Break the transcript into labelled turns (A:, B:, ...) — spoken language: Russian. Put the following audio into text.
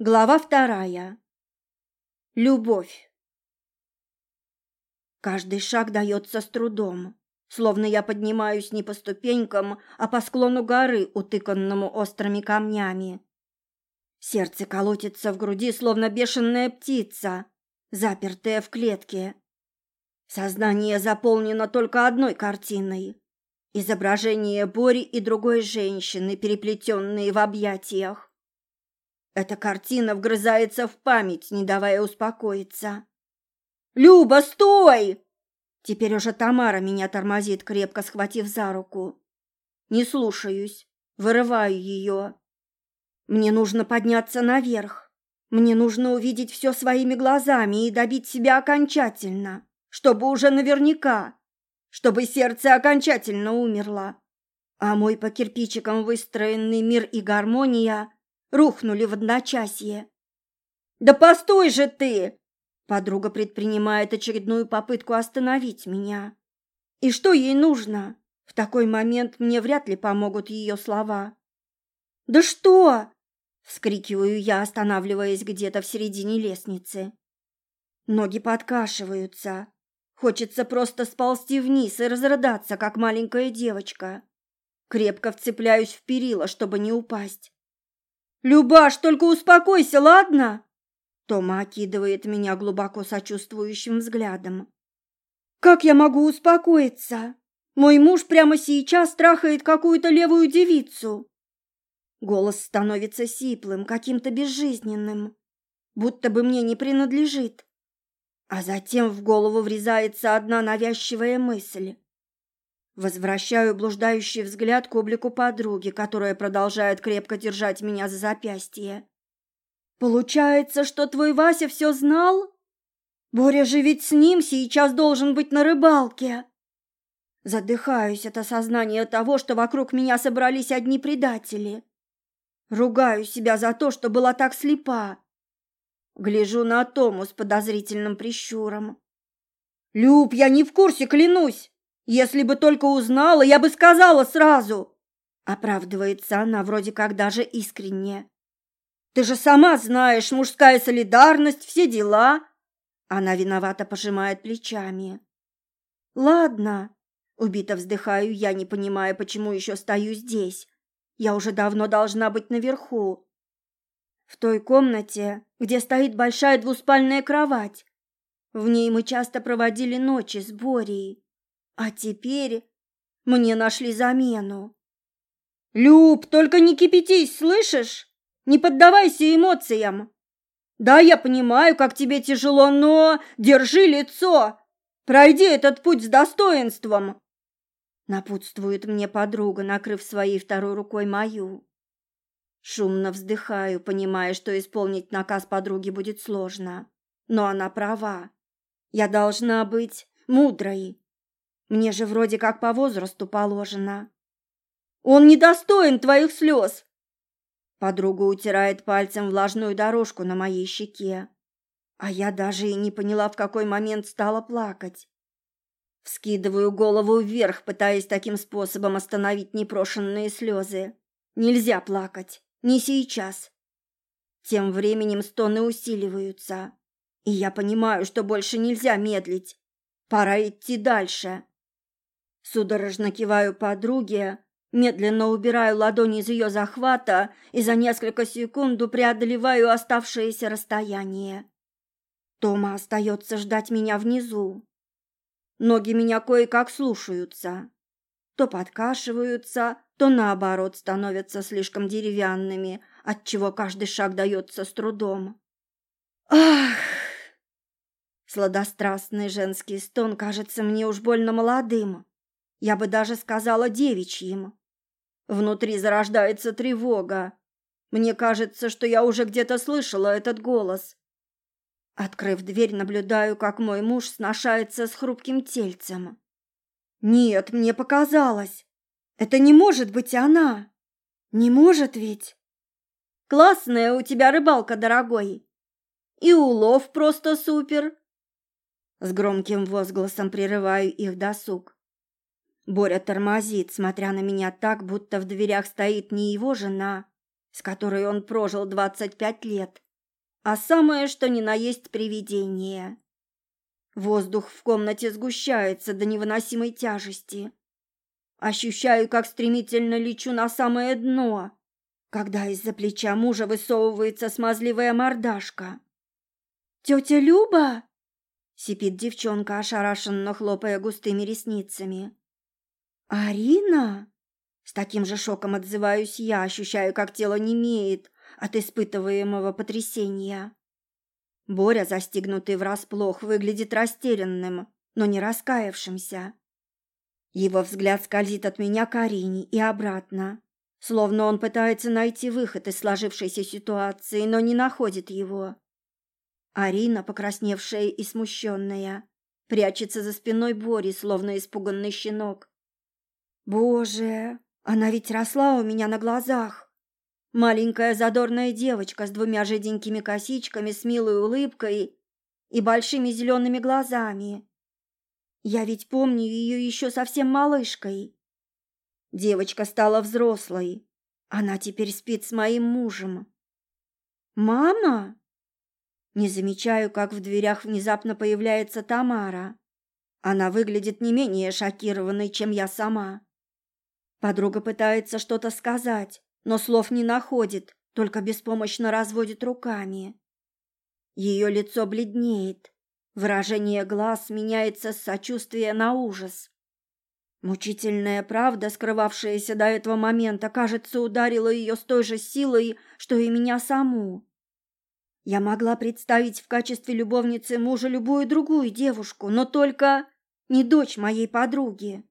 A: Глава вторая. Любовь. Каждый шаг дается с трудом, словно я поднимаюсь не по ступенькам, а по склону горы, утыканному острыми камнями. Сердце колотится в груди, словно бешеная птица, запертая в клетке. Сознание заполнено только одной картиной – изображение Бори и другой женщины, переплетенные в объятиях. Эта картина вгрызается в память, не давая успокоиться. «Люба, стой!» Теперь уже Тамара меня тормозит, крепко схватив за руку. Не слушаюсь, вырываю ее. Мне нужно подняться наверх. Мне нужно увидеть все своими глазами и добить себя окончательно, чтобы уже наверняка, чтобы сердце окончательно умерло, а мой по кирпичикам выстроенный мир и гармония рухнули в одночасье. «Да постой же ты!» Подруга предпринимает очередную попытку остановить меня. И что ей нужно? В такой момент мне вряд ли помогут ее слова. «Да что?» — вскрикиваю я, останавливаясь где-то в середине лестницы. Ноги подкашиваются. Хочется просто сползти вниз и разрыдаться, как маленькая девочка. Крепко вцепляюсь в перила, чтобы не упасть. «Любаш, только успокойся, ладно?» Тома окидывает меня глубоко сочувствующим взглядом. «Как я могу успокоиться? Мой муж прямо сейчас трахает какую-то левую девицу». Голос становится сиплым, каким-то безжизненным, будто бы мне не принадлежит. А затем в голову врезается одна навязчивая мысль. Возвращаю блуждающий взгляд к облику подруги, которая продолжает крепко держать меня за запястье. «Получается, что твой Вася все знал? Боря же ведь с ним сейчас должен быть на рыбалке!» Задыхаюсь от осознания того, что вокруг меня собрались одни предатели. Ругаю себя за то, что была так слепа. Гляжу на Тому с подозрительным прищуром. «Люб, я не в курсе, клянусь!» Если бы только узнала, я бы сказала сразу. Оправдывается она вроде как даже искренне. Ты же сама знаешь, мужская солидарность, все дела. Она виновато пожимает плечами. Ладно, убито вздыхаю я, не понимая, почему еще стою здесь. Я уже давно должна быть наверху. В той комнате, где стоит большая двуспальная кровать. В ней мы часто проводили ночи с Борей. А теперь мне нашли замену. Люб, только не кипятись, слышишь? Не поддавайся эмоциям. Да, я понимаю, как тебе тяжело, но держи лицо. Пройди этот путь с достоинством. Напутствует мне подруга, накрыв своей второй рукой мою. Шумно вздыхаю, понимая, что исполнить наказ подруги будет сложно. Но она права. Я должна быть мудрой, мне же вроде как по возрасту положено. Он недостоин твоих слез. Подруга утирает пальцем влажную дорожку на моей щеке. А я даже и не поняла, в какой момент стала плакать. Вскидываю голову вверх, пытаясь таким способом остановить непрошенные слезы. Нельзя плакать. Не сейчас. Тем временем стоны усиливаются. И я понимаю, что больше нельзя медлить. Пора идти дальше. Судорожно киваю подруге, медленно убираю ладони из ее захвата и за несколько секунд преодолеваю оставшееся расстояние. Тома остается ждать меня внизу. Ноги меня кое-как слушаются. То подкашиваются, то наоборот становятся слишком деревянными, отчего каждый шаг дается с трудом. Ах! Сладострастный женский стон кажется мне уж больно молодым. Я бы даже сказала девичьим. Внутри зарождается тревога. Мне кажется, что я уже где-то слышала этот голос. Открыв дверь, наблюдаю, как мой муж сношается с хрупким тельцем. Нет, мне показалось. Это не может быть она. Не может ведь. Классная у тебя рыбалка, дорогой. И улов просто супер. С громким возгласом прерываю их досуг. Боря тормозит, смотря на меня так, будто в дверях стоит не его жена, с которой он прожил двадцать пять лет, а самое что ни на есть привидение. Воздух в комнате сгущается до невыносимой тяжести. Ощущаю, как стремительно лечу на самое дно, когда из-за плеча мужа высовывается смазливая мордашка. «Тетя Люба?» — сипит девчонка, ошарашенно хлопая густыми ресницами. «Арина?» С таким же шоком отзываюсь я, ощущаю, как тело немеет от испытываемого потрясения. Боря, застигнутый врасплох, выглядит растерянным, но не раскаявшимся. Его взгляд скользит от меня к Арине и обратно, словно он пытается найти выход из сложившейся ситуации, но не находит его. Арина, покрасневшая и смущенная, прячется за спиной Бори, словно испуганный щенок. «Боже, она ведь росла у меня на глазах!» Маленькая задорная девочка с двумя жиденькими косичками, с милой улыбкой и большими зелеными глазами. Я ведь помню ее еще совсем малышкой. Девочка стала взрослой. Она теперь спит с моим мужем. «Мама?» Не замечаю, как в дверях внезапно появляется Тамара. Она выглядит не менее шокированной, чем я сама. Подруга пытается что-то сказать, но слов не находит, только беспомощно разводит руками. Ее лицо бледнеет, выражение глаз меняется с сочувствия на ужас. Мучительная правда, скрывавшаяся до этого момента, кажется, ударила ее с той же силой, что и меня саму. Я могла представить в качестве любовницы мужа любую другую девушку, но только не дочь моей подруги.